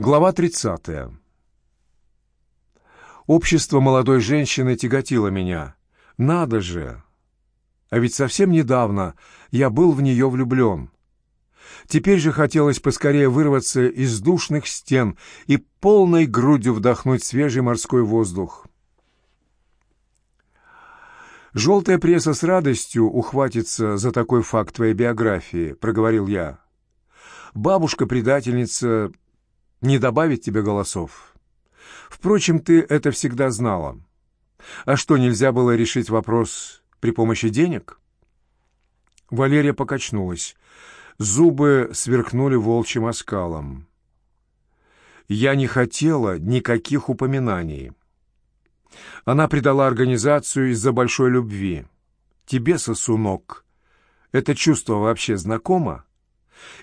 Глава 30. Общество молодой женщины тяготило меня. Надо же! А ведь совсем недавно я был в нее влюблен. Теперь же хотелось поскорее вырваться из душных стен и полной грудью вдохнуть свежий морской воздух. «Желтая пресса с радостью ухватится за такой факт твоей биографии», — проговорил я. «Бабушка-предательница не добавит тебе голосов. Впрочем, ты это всегда знала. А что, нельзя было решить вопрос при помощи денег?» Валерия покачнулась. Зубы сверкнули волчьим оскалом. «Я не хотела никаких упоминаний». Она предала организацию из-за большой любви. Тебе, сосунок, это чувство вообще знакомо?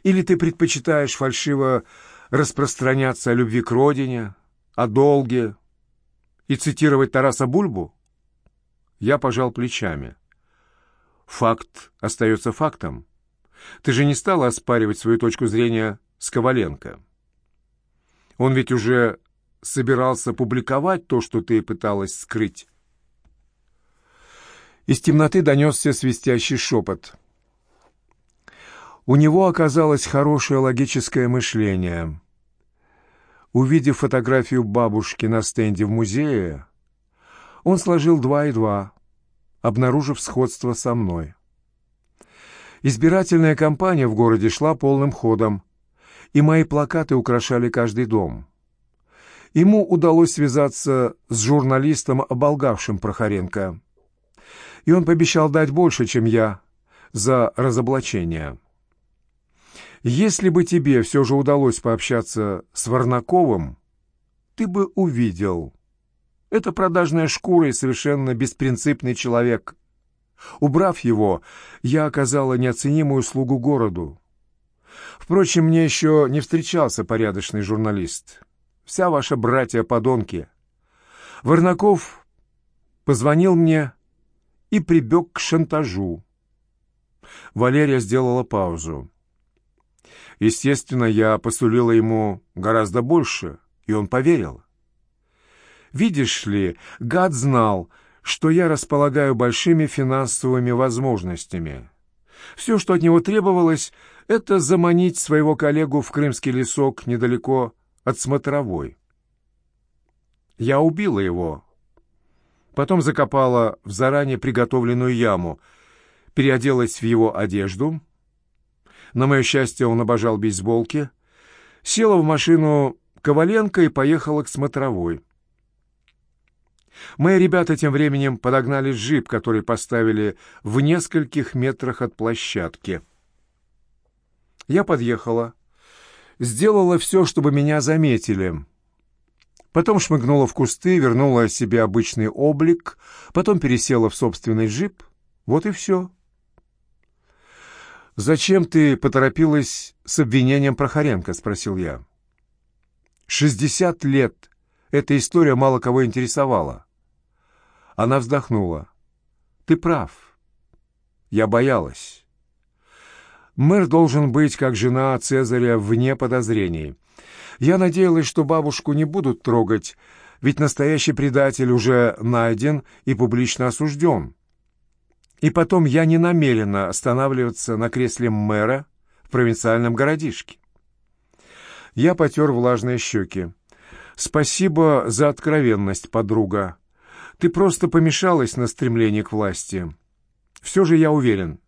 Или ты предпочитаешь фальшиво распространяться о любви к родине, о долге и цитировать Тараса Бульбу? Я пожал плечами. Факт остается фактом. Ты же не стала оспаривать свою точку зрения с Коваленко. Он ведь уже собирался публиковать то, что ты пыталась скрыть. Из темноты донесся свистящий шепот. У него оказалось хорошее логическое мышление. Увидев фотографию бабушки на стенде в музее, он сложил два и два, обнаружив сходство со мной. Избирательная кампания в городе шла полным ходом, и мои плакаты украшали каждый дом. Ему удалось связаться с журналистом, оболгавшим Прохоренко. И он пообещал дать больше, чем я, за разоблачение. Если бы тебе все же удалось пообщаться с Варнаковым, ты бы увидел. Это продажная шкура и совершенно беспринципный человек. Убрав его, я оказала неоценимую услугу городу. Впрочем, мне еще не встречался порядочный журналист вся ваша братья-подонки. Варнаков позвонил мне и прибег к шантажу. Валерия сделала паузу. Естественно, я посулила ему гораздо больше, и он поверил. Видишь ли, гад знал, что я располагаю большими финансовыми возможностями. Все, что от него требовалось, это заманить своего коллегу в крымский лесок недалеко от смотровой. Я убила его. Потом закопала в заранее приготовленную яму, переоделась в его одежду. На мое счастье, он обожал бейсболки. Села в машину Коваленко и поехала к смотровой. Мои ребята тем временем подогнали джип, который поставили в нескольких метрах от площадки. Я подъехала сделала все, чтобы меня заметили. Потом шмыгнула в кусты, вернула себе обычный облик, потом пересела в собственный джип. Вот и все. «Зачем ты поторопилась с обвинением Прохоренко?» — спросил я. «Шестьдесят лет. Эта история мало кого интересовала». Она вздохнула. «Ты прав. Я боялась». Мэр должен быть, как жена Цезаря, вне подозрений. Я надеялась, что бабушку не будут трогать, ведь настоящий предатель уже найден и публично осужден. И потом я не намерена останавливаться на кресле мэра в провинциальном городишке. Я потер влажные щеки. «Спасибо за откровенность, подруга. Ты просто помешалась на стремлении к власти. Все же я уверен,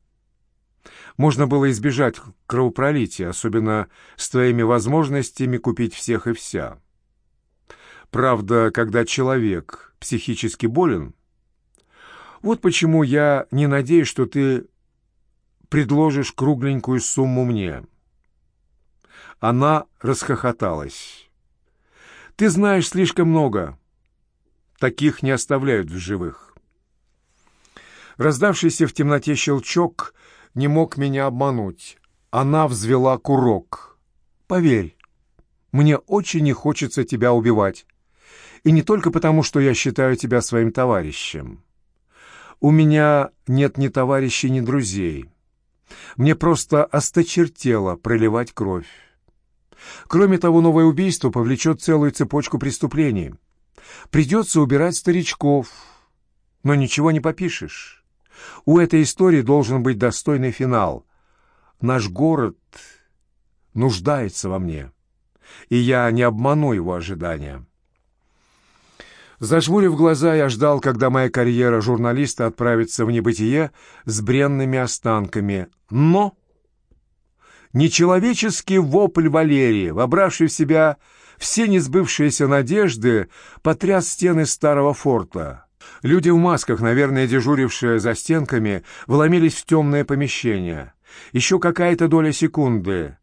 можно было избежать кровопролития, особенно с твоими возможностями купить всех и вся. Правда, когда человек психически болен, вот почему я не надеюсь, что ты предложишь кругленькую сумму мне. Она расхохоталась. Ты знаешь слишком много. Таких не оставляют в живых. Раздавшийся в темноте щелчок не мог меня обмануть. Она взвела курок. «Поверь, мне очень не хочется тебя убивать. И не только потому, что я считаю тебя своим товарищем. У меня нет ни товарищей, ни друзей. Мне просто осточертело проливать кровь. Кроме того, новое убийство повлечет целую цепочку преступлений. Придется убирать старичков, но ничего не попишешь. У этой истории должен быть достойный финал. Наш город нуждается во мне, и я не обману его ожидания. Зажмурив глаза, я ждал, когда моя карьера журналиста отправится в небытие с бренными останками. Но нечеловеческий вопль Валерии, вобравший в себя все несбывшиеся надежды, потряс стены старого форта. Люди в масках, наверное, дежурившие за стенками, вломились в темное помещение. Еще какая-то доля секунды,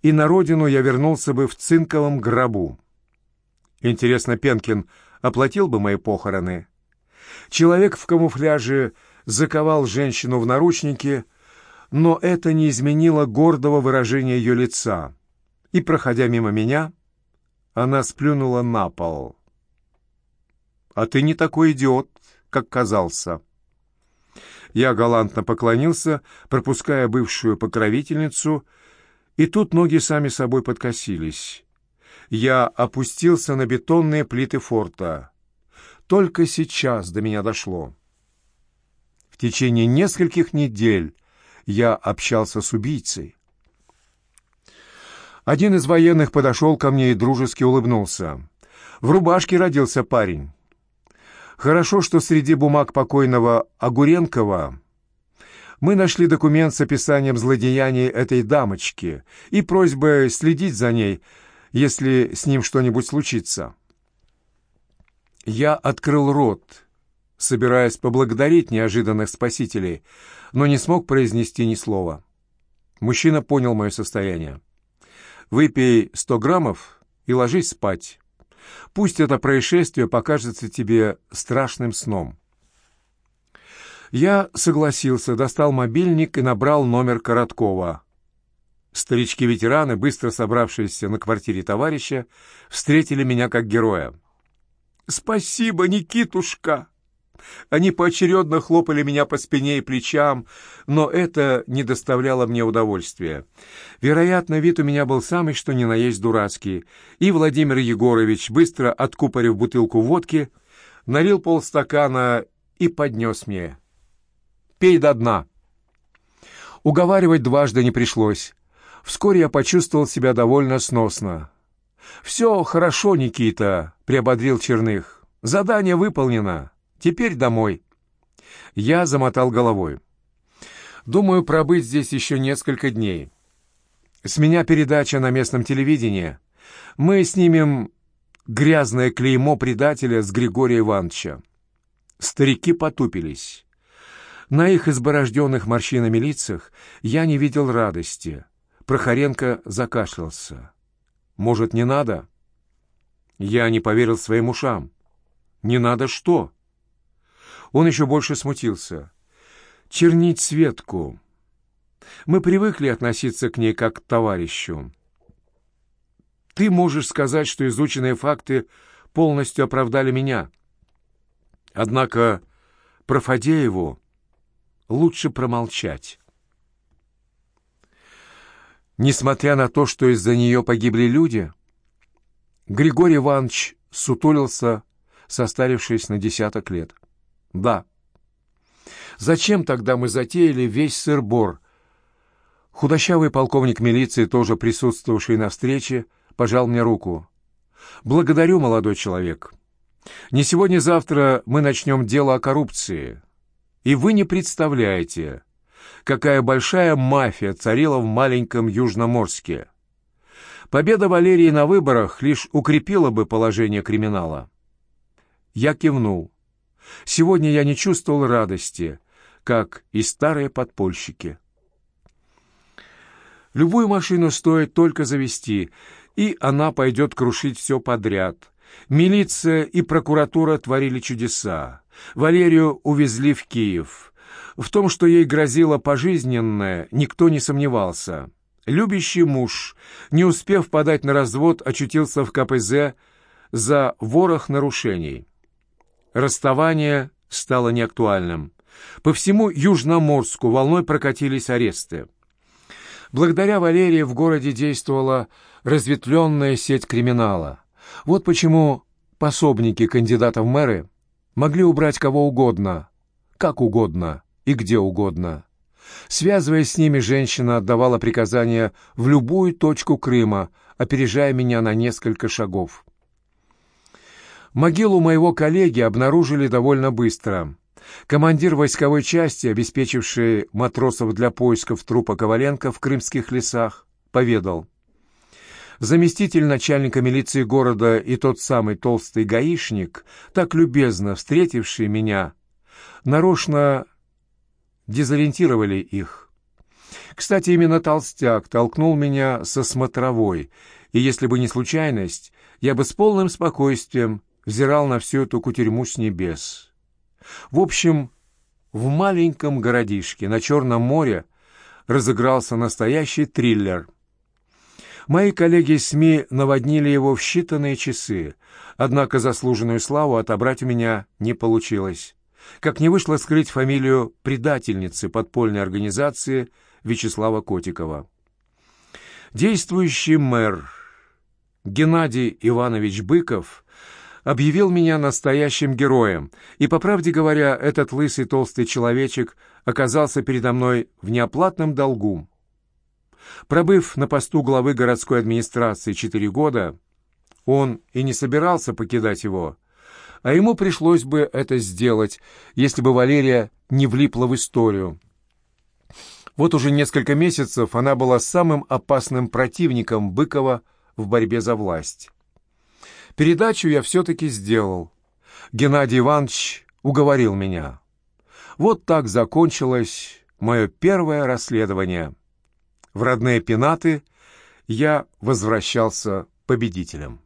и на родину я вернулся бы в цинковом гробу. Интересно, Пенкин оплатил бы мои похороны. Человек в камуфляже заковал женщину в наручники, но это не изменило гордого выражения ее лица. И, проходя мимо меня, она сплюнула на пол. «А ты не такой идиот, как казался». Я галантно поклонился, пропуская бывшую покровительницу, и тут ноги сами собой подкосились я опустился на бетонные плиты форта. Только сейчас до меня дошло. В течение нескольких недель я общался с убийцей. Один из военных подошел ко мне и дружески улыбнулся. В рубашке родился парень. Хорошо, что среди бумаг покойного Огуренкова мы нашли документ с описанием злодеяний этой дамочки и просьбой следить за ней – если с ним что-нибудь случится. Я открыл рот, собираясь поблагодарить неожиданных спасителей, но не смог произнести ни слова. Мужчина понял мое состояние. «Выпей сто граммов и ложись спать. Пусть это происшествие покажется тебе страшным сном». Я согласился, достал мобильник и набрал номер Короткова. Старички-ветераны, быстро собравшиеся на квартире товарища, встретили меня как героя. «Спасибо, Никитушка!» Они поочередно хлопали меня по спине и плечам, но это не доставляло мне удовольствия. Вероятно, вид у меня был самый что ни на есть дурацкий, и Владимир Егорович, быстро откупорив бутылку водки, налил полстакана и поднес мне. «Пей до дна!» Уговаривать дважды не пришлось. Вскоре я почувствовал себя довольно сносно. «Все хорошо, Никита», — приободрил Черных. «Задание выполнено. Теперь домой». Я замотал головой. «Думаю, пробыть здесь еще несколько дней. С меня передача на местном телевидении. Мы снимем грязное клеймо предателя с Григория Ивановича». Старики потупились. На их изборожденных морщинами лицах я не видел радости — Прохоренко закашлялся. «Может, не надо?» Я не поверил своим ушам. «Не надо что?» Он еще больше смутился. «Чернить Светку. Мы привыкли относиться к ней как к товарищу. Ты можешь сказать, что изученные факты полностью оправдали меня. Однако про Фадееву лучше промолчать». Несмотря на то, что из-за нее погибли люди, Григорий Иванович сутулился, состарившись на десяток лет. Да. Зачем тогда мы затеяли весь сыр-бор? Худощавый полковник милиции, тоже присутствовавший на встрече, пожал мне руку. «Благодарю, молодой человек. Не сегодня-завтра мы начнем дело о коррупции. И вы не представляете, какая большая мафия царила в маленьком Южноморске. Победа Валерии на выборах лишь укрепила бы положение криминала. Я кивнул. Сегодня я не чувствовал радости, как и старые подпольщики. Любую машину стоит только завести, и она пойдет крушить все подряд. Милиция и прокуратура творили чудеса. Валерию увезли в Киев. В том, что ей грозило пожизненное, никто не сомневался. Любящий муж, не успев подать на развод, очутился в КПЗ за ворох нарушений. Расставание стало неактуальным. По всему Южноморску волной прокатились аресты. Благодаря Валерии в городе действовала разветвленная сеть криминала. Вот почему пособники кандидатов в мэры могли убрать кого угодно, как угодно и где угодно. Связываясь с ними, женщина отдавала приказания в любую точку Крыма, опережая меня на несколько шагов. Могилу моего коллеги обнаружили довольно быстро. Командир войсковой части, обеспечивший матросов для поисков трупа Коваленко в крымских лесах, поведал. Заместитель начальника милиции города и тот самый толстый гаишник, так любезно встретивший меня, нарочно дезориентировали их. Кстати, именно толстяк толкнул меня со смотровой, и если бы не случайность, я бы с полным спокойствием взирал на всю эту кутерьму с небес. В общем, в маленьком городишке на Черном море разыгрался настоящий триллер. Мои коллеги из СМИ наводнили его в считанные часы, однако заслуженную славу отобрать у меня не получилось как не вышло скрыть фамилию предательницы подпольной организации Вячеслава Котикова. Действующий мэр Геннадий Иванович Быков объявил меня настоящим героем, и, по правде говоря, этот лысый толстый человечек оказался передо мной в неоплатном долгу. Пробыв на посту главы городской администрации четыре года, он и не собирался покидать его – а ему пришлось бы это сделать, если бы Валерия не влипла в историю. Вот уже несколько месяцев она была самым опасным противником Быкова в борьбе за власть. Передачу я все-таки сделал. Геннадий Иванович уговорил меня. Вот так закончилось мое первое расследование. В родные пенаты я возвращался победителем.